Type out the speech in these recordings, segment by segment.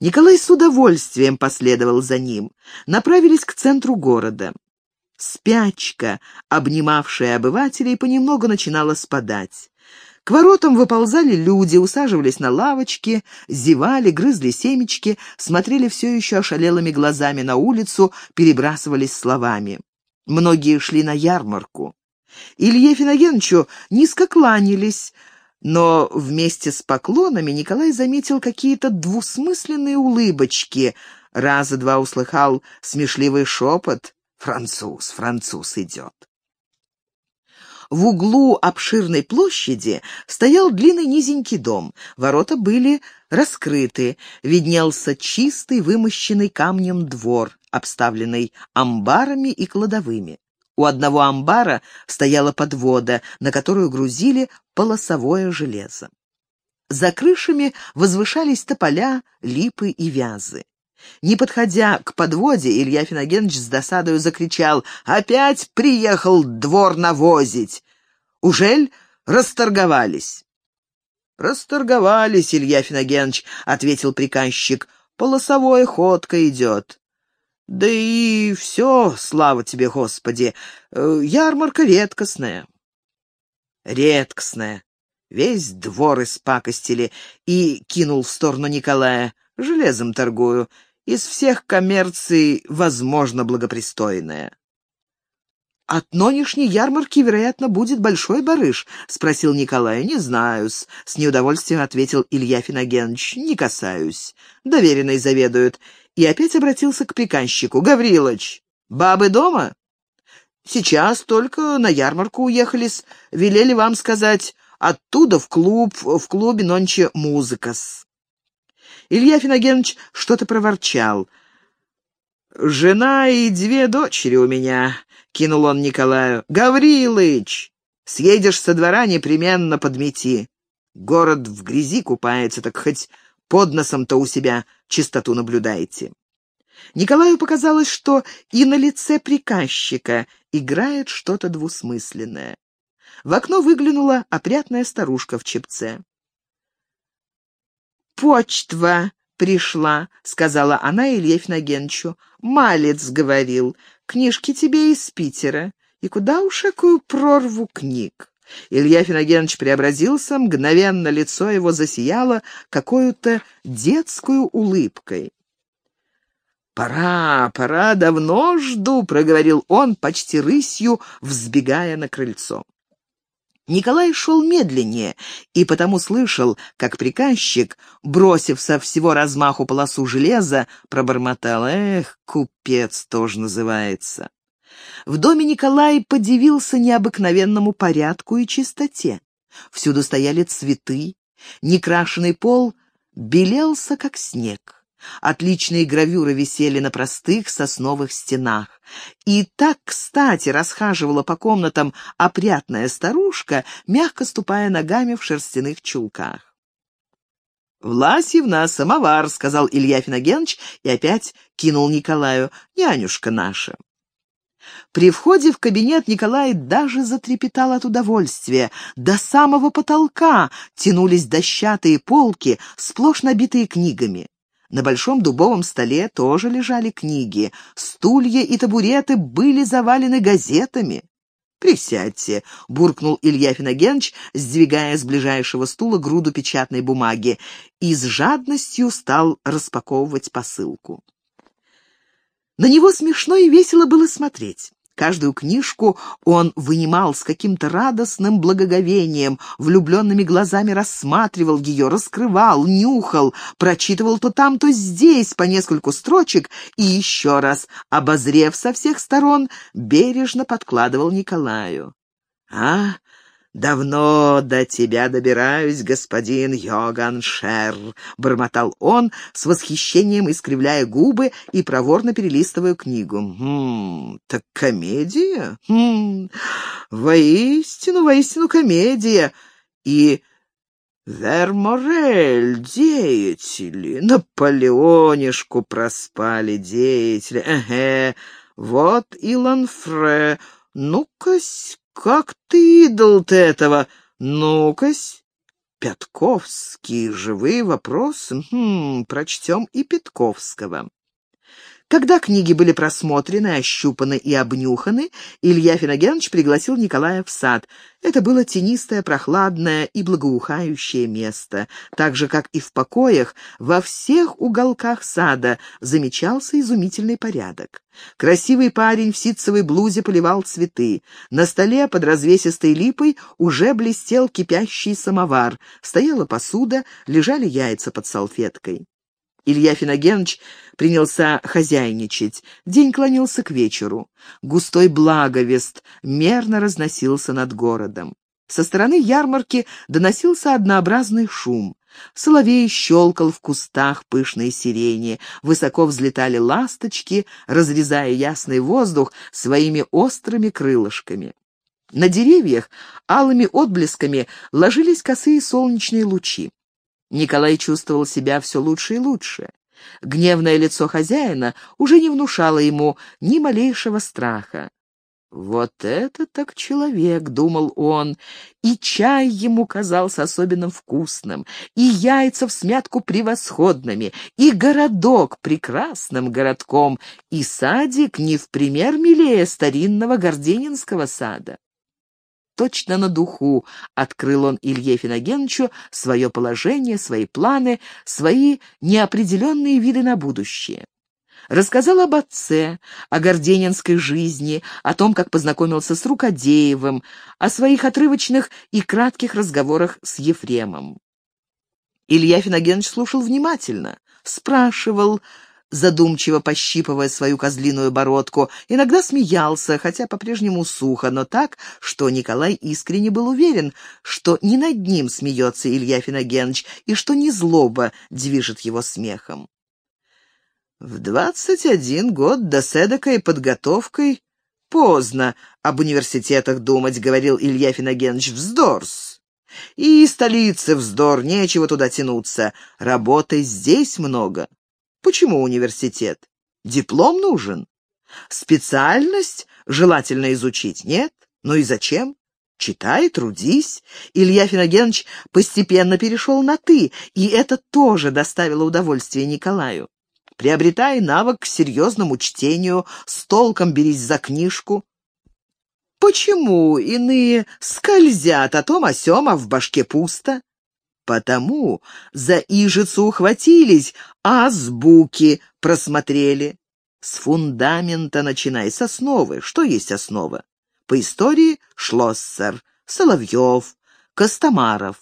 Николай с удовольствием последовал за ним. Направились к центру города. Спячка, обнимавшая обывателей, понемногу начинала спадать. К воротам выползали люди, усаживались на лавочки, зевали, грызли семечки, смотрели все еще ошалелыми глазами на улицу, перебрасывались словами. Многие шли на ярмарку. Илье Финогеновичу низко кланялись, но вместе с поклонами Николай заметил какие-то двусмысленные улыбочки. Раза два услыхал смешливый шепот «Француз, француз идет». В углу обширной площади стоял длинный низенький дом. Ворота были раскрыты. Виднелся чистый, вымощенный камнем двор, обставленный амбарами и кладовыми. У одного амбара стояла подвода, на которую грузили полосовое железо. За крышами возвышались тополя, липы и вязы. Не подходя к подводе, Илья Финогенович с досадою закричал «Опять приехал двор навозить! Ужель расторговались?» «Расторговались, Илья Финогенович», — ответил приказчик. «Полосовой ходка идет». «Да и все, слава тебе, Господи, э, ярмарка редкостная». «Редкостная». Весь двор испакостили и кинул в сторону Николая. «Железом торгую из всех коммерций, возможно, благопристойная. «От нынешней ярмарки, вероятно, будет большой барыш?» — спросил Николай. «Не знаю-с», — с неудовольствием ответил Илья Финогенович. «Не касаюсь. Доверенный заведует». И опять обратился к приказчику. «Гаврилыч, бабы дома?» «Сейчас только на ярмарку уехались. Велели вам сказать, оттуда в клуб, в клубе нонче музыкас». Илья Финогенович что-то проворчал. «Жена и две дочери у меня», — кинул он Николаю. «Гаврилыч, съедешь со двора, непременно подмети. Город в грязи купается, так хоть под носом-то у себя чистоту наблюдайте». Николаю показалось, что и на лице приказчика играет что-то двусмысленное. В окно выглянула опрятная старушка в чепце почтва пришла», — сказала она Илье Финогеновичу. «Малец говорил, книжки тебе из Питера. И куда уж какую прорву книг?» Илья Финогенович преобразился, мгновенно лицо его засияло какой-то детскую улыбкой. «Пора, пора, давно жду», — проговорил он, почти рысью, взбегая на крыльцо. Николай шел медленнее и потому слышал, как приказчик, бросив со всего размаху полосу железа, пробормотал «Эх, купец тоже называется». В доме Николай подивился необыкновенному порядку и чистоте. Всюду стояли цветы, некрашенный пол белелся, как снег. Отличные гравюры висели на простых сосновых стенах. И так, кстати, расхаживала по комнатам опрятная старушка, мягко ступая ногами в шерстяных чулках. «Власьевна, самовар», — сказал Илья Финогенович и опять кинул Николаю, «нянюшка наша». При входе в кабинет Николай даже затрепетал от удовольствия. До самого потолка тянулись дощатые полки, сплошь набитые книгами. На большом дубовом столе тоже лежали книги. Стулья и табуреты были завалены газетами. «Присядьте», — буркнул Илья Финогенович, сдвигая с ближайшего стула груду печатной бумаги, и с жадностью стал распаковывать посылку. На него смешно и весело было смотреть. Каждую книжку он вынимал с каким-то радостным благоговением, влюбленными глазами рассматривал ее, раскрывал, нюхал, прочитывал то там, то здесь по нескольку строчек и еще раз, обозрев со всех сторон, бережно подкладывал Николаю. «А, «Давно до тебя добираюсь, господин Йоган Шер», — бормотал он, с восхищением искривляя губы и проворно перелистывая книгу. «Хм, так комедия? Хм, воистину, воистину комедия. И Верморель, деятели, Наполеонишку проспали деятели, эге, вот и Ланфре, ну-ка, как ты идол ты этого? Ну-кась, Пятковский, живые вопросы. Хм, прочтем и Пятковского. Когда книги были просмотрены, ощупаны и обнюханы, Илья Финогенович пригласил Николая в сад. Это было тенистое, прохладное и благоухающее место. Так же, как и в покоях, во всех уголках сада замечался изумительный порядок. Красивый парень в ситцевой блузе поливал цветы. На столе под развесистой липой уже блестел кипящий самовар. Стояла посуда, лежали яйца под салфеткой. Илья Финогенович принялся хозяйничать. День клонился к вечеру. Густой благовест мерно разносился над городом. Со стороны ярмарки доносился однообразный шум. Соловей щелкал в кустах пышной сирени, высоко взлетали ласточки, разрезая ясный воздух своими острыми крылышками. На деревьях алыми отблесками ложились косые солнечные лучи. Николай чувствовал себя все лучше и лучше. Гневное лицо хозяина уже не внушало ему ни малейшего страха. «Вот это так человек!» — думал он. И чай ему казался особенно вкусным, и яйца в смятку превосходными, и городок прекрасным городком, и садик не в пример милее старинного Горденинского сада. Точно на духу открыл он Илье Финогеновичу свое положение, свои планы, свои неопределенные виды на будущее. Рассказал об отце, о горденинской жизни, о том, как познакомился с Рукодеевым, о своих отрывочных и кратких разговорах с Ефремом. Илья Финогенович слушал внимательно, спрашивал, задумчиво пощипывая свою козлиную бородку, иногда смеялся, хотя по-прежнему сухо, но так, что Николай искренне был уверен, что не над ним смеется Илья Финогенович и что не злоба движет его смехом. В двадцать один год до с эдакой подготовкой поздно об университетах думать, говорил Илья Финогенович, вздорс. И столицы вздор, нечего туда тянуться, работы здесь много. Почему университет? Диплом нужен. Специальность желательно изучить, нет? Ну и зачем? Читай, трудись. Илья Финогенович постепенно перешел на «ты», и это тоже доставило удовольствие Николаю. Приобретай навык к серьезному чтению, с толком берись за книжку. Почему иные скользят о том о сём, а в башке пусто? Потому за ижицу ухватились, а азбуки просмотрели. С фундамента начинай, с основы. Что есть основа? По истории Шлоссер, Соловьев, Костомаров.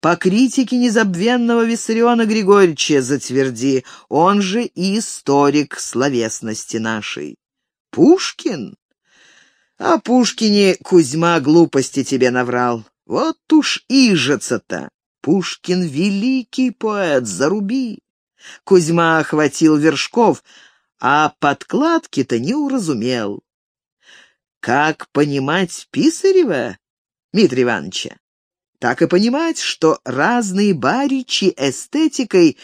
По критике незабвенного Виссариона Григорьевича затверди, он же и историк словесности нашей. Пушкин? О Пушкине Кузьма глупости тебе наврал. Вот уж ижица-то. Пушкин — великий поэт, заруби. Кузьма охватил вершков, а подкладки-то не уразумел. Как понимать Писарева, Дмитрий Ивановича? Так и понимать, что разные баричи эстетикой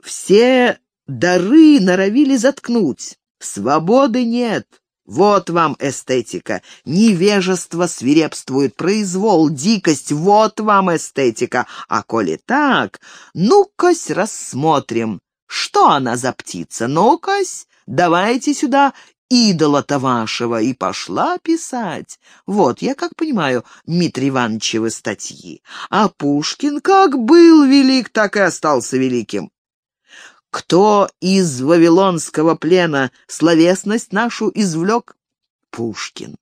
все дары норовили заткнуть. Свободы нет, вот вам эстетика. Невежество свирепствует, произвол, дикость. Вот вам эстетика. А коли так, ну-кась рассмотрим. Что она за птица? Ну-кась, давайте сюда идола-то вашего. И пошла писать. Вот, я как понимаю, Дмитрий Ивановичевы статьи. А Пушкин как был велик, так и остался великим. Кто из вавилонского плена словесность нашу извлек? Пушкин.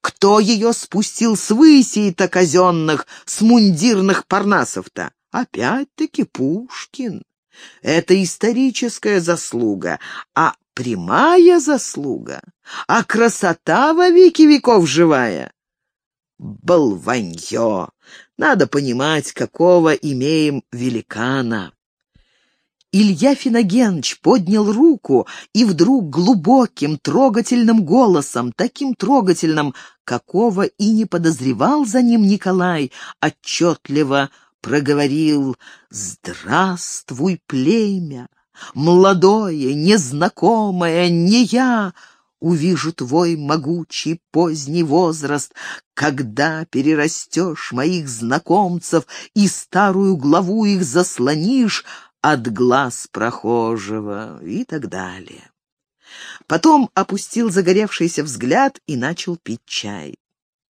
Кто ее спустил с высей-то казенных, с мундирных парнасов-то? Опять-таки Пушкин. Это историческая заслуга, а прямая заслуга, а красота во веки веков живая. Болванье! Надо понимать, какого имеем великана. Илья Финогенович поднял руку и вдруг глубоким, трогательным голосом, таким трогательным, какого и не подозревал за ним Николай, отчетливо проговорил «Здравствуй, племя! Молодое, незнакомое, не я, увижу твой могучий поздний возраст, когда перерастешь моих знакомцев и старую главу их заслонишь от глаз прохожего и так далее. Потом опустил загоревшийся взгляд и начал пить чай.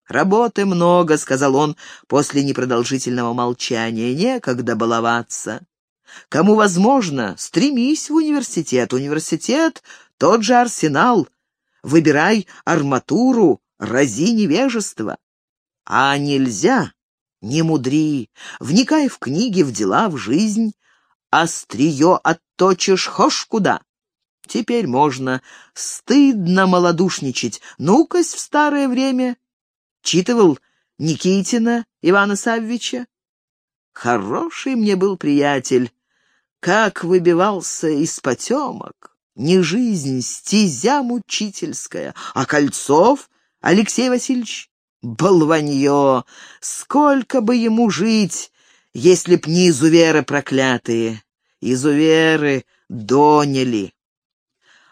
«Работы много», — сказал он после непродолжительного молчания, — «некогда баловаться. Кому возможно, стремись в университет. Университет — тот же арсенал. Выбирай арматуру, рази невежество. А нельзя, не мудри, вникай в книги, в дела, в жизнь. Острие отточишь хошь куда. Теперь можно. Стыдно малодушничать. Ну-кась в старое время. Читывал Никитина Ивана Саввича. Хороший мне был приятель. Как выбивался из потемок. Не жизнь, стезя мучительская. А Кольцов, Алексей Васильевич, болванье, сколько бы ему жить, если б не изуверы проклятые. Изуверы доняли.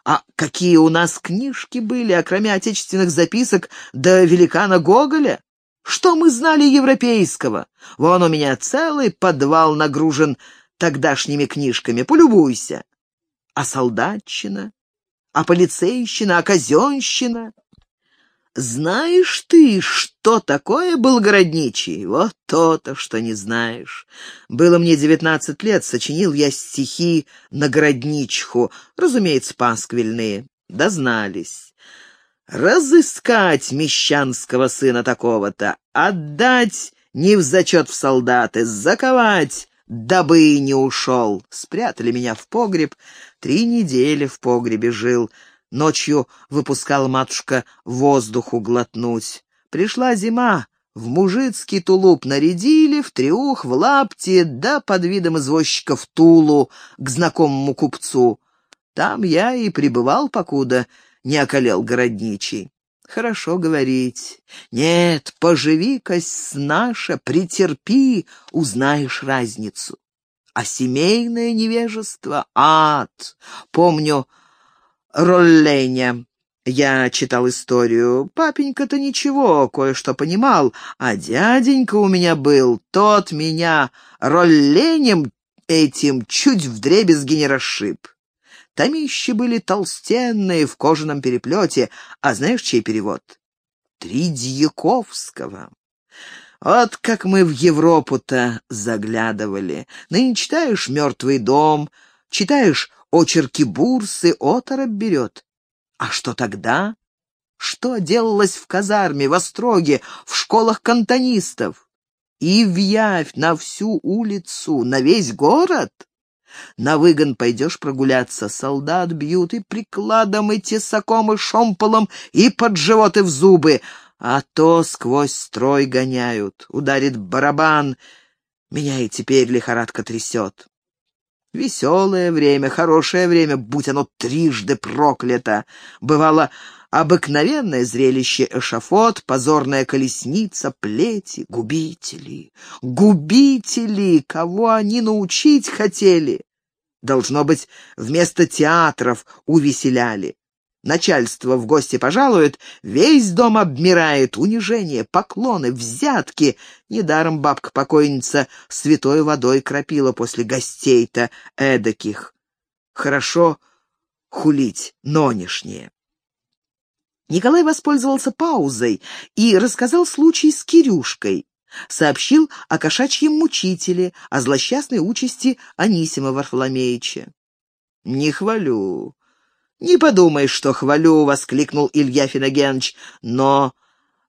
А какие у нас книжки были, окромя отечественных записок до великана Гоголя? Что мы знали европейского? Вон у меня целый подвал нагружен тогдашними книжками. Полюбуйся. А солдатчина? А полицейщина? А казенщина? Знаешь ты, что такое был городничий? Вот то-то, что не знаешь. Было мне девятнадцать лет, сочинил я стихи на городничху, разумеется, пасквильные. Дознались. Разыскать мещанского сына такого-то, отдать не в зачет в солдаты, заковать, дабы и не ушел. Спрятали меня в погреб, три недели в погребе жил — Ночью выпускала матушка воздуху глотнуть. Пришла зима, в мужицкий тулуп нарядили, в треух, в лапти, да под видом извозчика в Тулу к знакомому купцу. Там я и пребывал, покуда не околел городничий. Хорошо говорить. Нет, поживи-ка с наша, претерпи, узнаешь разницу. А семейное невежество — ад. Помню, Ролленя. Я читал историю. Папенька-то ничего, кое-что понимал, а дяденька у меня был, тот меня ролленем этим чуть вдребезги не расшиб. Томищи были толстенные, в кожаном переплете, а знаешь, чей перевод? Тридьяковского. Вот как мы в Европу-то заглядывали. Ныне читаешь «Мертвый дом», читаешь очерки бурсы оторопь берет. А что тогда? Что делалось в казарме, в остроге, в школах кантонистов? И в явь на всю улицу, на весь город? На выгон пойдешь прогуляться, солдат бьют и прикладом, и тесаком, и шомполом, и под живот, и в зубы, а то сквозь строй гоняют. Ударит барабан, меня и теперь лихорадка трясет. Веселое время, хорошее время, будь оно трижды проклято. Бывало обыкновенное зрелище эшафот, позорная колесница, плети, губители. Губители! Кого они научить хотели? Должно быть, вместо театров увеселяли. Начальство в гости пожалует, весь дом обмирает, унижение, поклоны, взятки. Недаром бабка-покойница святой водой кропила после гостей-то эдаких. Хорошо хулить нонешнее. Николай воспользовался паузой и рассказал случай с Кирюшкой. Сообщил о кошачьем мучителе, о злосчастной участи Анисима Варфоломеича. «Не хвалю. «Не подумай, что хвалю!» — воскликнул Илья Финогенович. «Но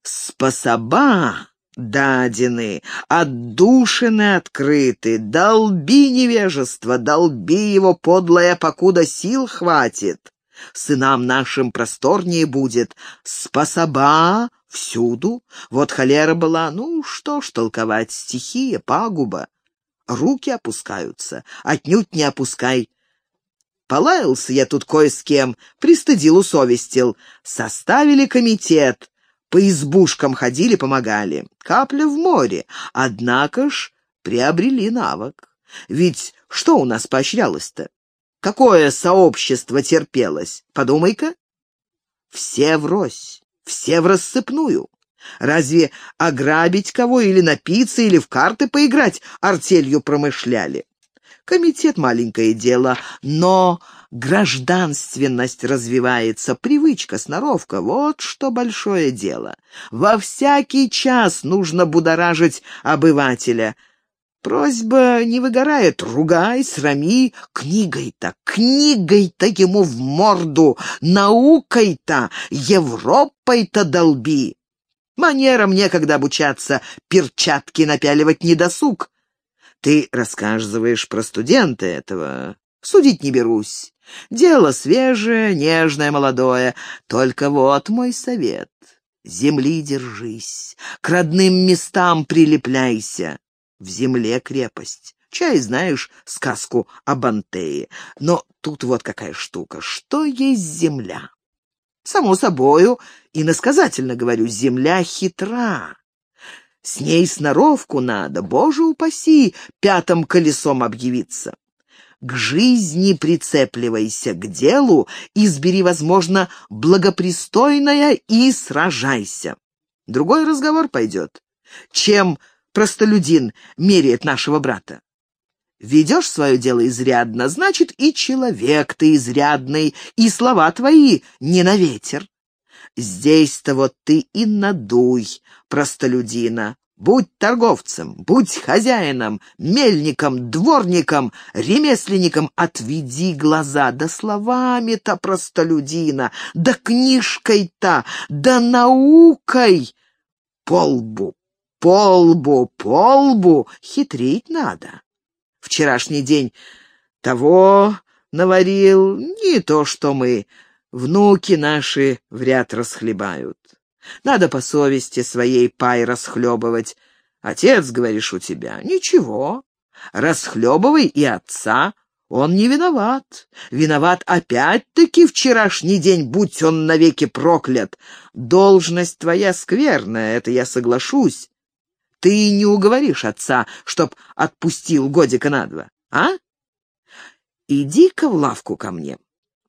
способа дадены, отдушины открыты, долби невежество, долби его подлое, покуда сил хватит. Сынам нашим просторнее будет, способа всюду. Вот холера была, ну что ж толковать, стихия, пагуба. Руки опускаются, отнюдь не опускай Полаялся я тут кое с кем, пристыдил, усовестил. Составили комитет, по избушкам ходили, помогали. Капля в море, однако ж приобрели навык. Ведь что у нас поощрялось-то? Какое сообщество терпелось? Подумай-ка. все врозь, все в рассыпную. Разве ограбить кого или напиться, или в карты поиграть артелью промышляли? Комитет — маленькое дело, но гражданственность развивается, привычка, сноровка — вот что большое дело. Во всякий час нужно будоражить обывателя — Просьба не выгорает, ругай, срами, книгой-то, книгой-то ему в морду, наукой-то, Европой-то долби. Манерам некогда обучаться, перчатки напяливать недосуг. Ты рассказываешь про студента этого, судить не берусь. Дело свежее, нежное, молодое, только вот мой совет. Земли держись, к родным местам прилепляйся в земле крепость. Чай знаешь сказку об Антее. Но тут вот какая штука. Что есть земля? Само собою, иносказательно говорю, земля хитра. С ней сноровку надо, боже упаси, пятым колесом объявиться. К жизни прицепливайся, к делу, избери, возможно, благопристойное и сражайся. Другой разговор пойдет. Чем простолюдин меряет нашего брата. Ведешь свое дело изрядно, значит, и человек ты изрядный, и слова твои не на ветер. Здесь-то вот ты и надуй простолюдина. Будь торговцем, будь хозяином, мельником, дворником, ремесленником, отведи глаза, да словами-то простолюдина, да книжкой-то, да наукой полбу полбу, полбу, хитрить надо. Вчерашний день того наварил, не то что мы, внуки наши вряд расхлебают. Надо по совести своей пай расхлебывать. Отец, говоришь, у тебя, ничего, расхлебывай и отца, он не виноват. Виноват опять-таки вчерашний день, будь он навеки проклят. Должность твоя скверная, это я соглашусь. Ты не уговоришь отца, чтоб отпустил годика на два, а? Иди-ка в лавку ко мне.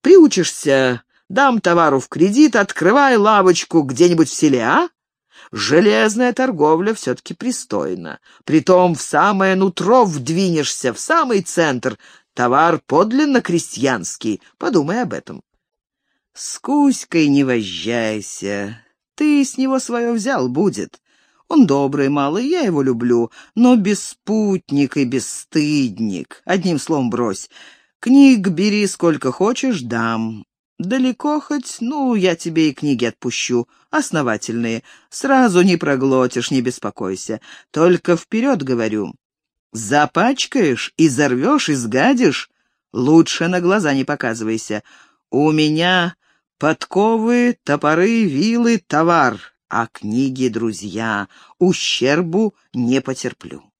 Приучишься, дам товару в кредит, открывай лавочку где-нибудь в селе, а? Железная торговля все-таки пристойна. Притом в самое нутро вдвинешься, в самый центр. Товар подлинно крестьянский. Подумай об этом. С Кузькой не возжайся. Ты с него свое взял, будет. Он добрый малый, я его люблю, но беспутник и бесстыдник. Одним словом, брось. Книг бери сколько хочешь, дам. Далеко хоть, ну, я тебе и книги отпущу, основательные. Сразу не проглотишь, не беспокойся. Только вперед говорю. Запачкаешь, и зарвешь, и сгадишь, лучше на глаза не показывайся. У меня подковы, топоры, вилы, товар а книги, друзья, ущербу не потерплю.